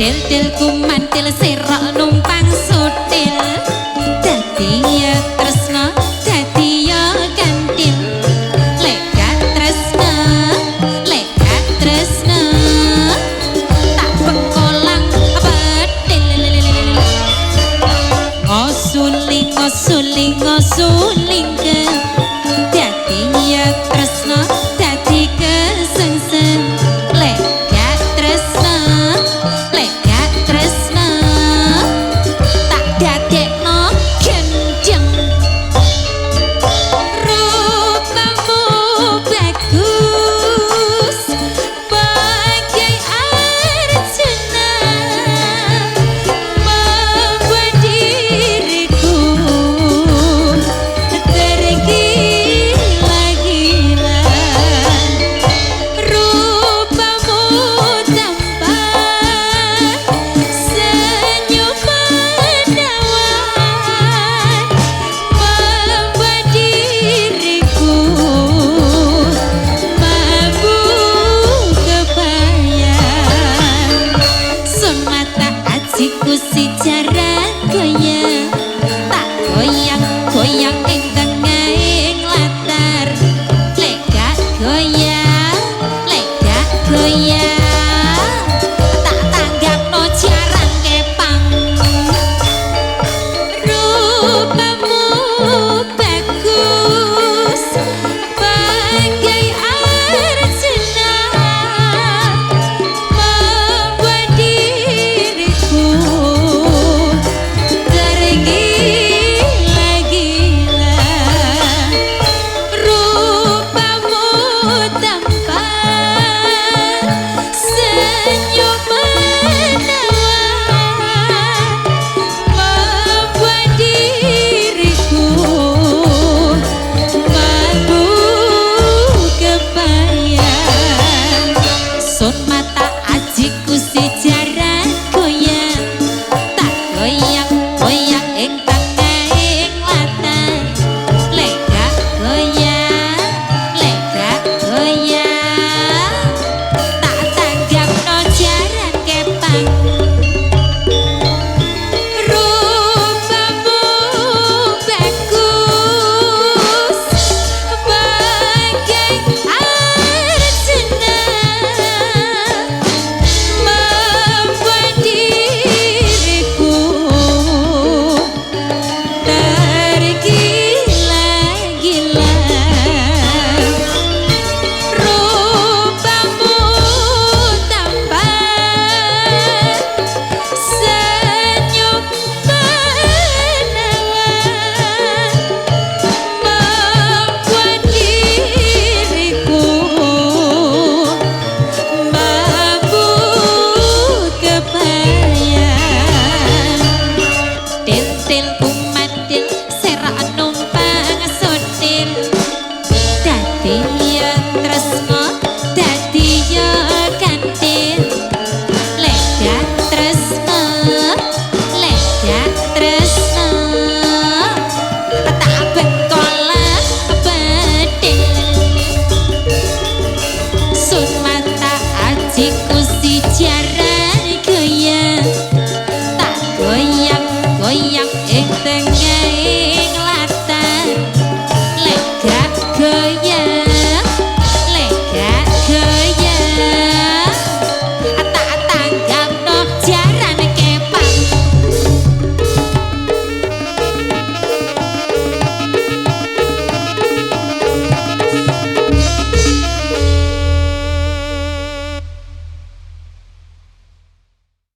Tiltil kumantil sirok numpang sutil. Dati ya tresna, dati ya gantil. Leka tresna, leka tresna. Tak pengkolang petil Ngosuling, ngosuling, ngosuling ke. Dati ya tresna Prem pussy, Tierra.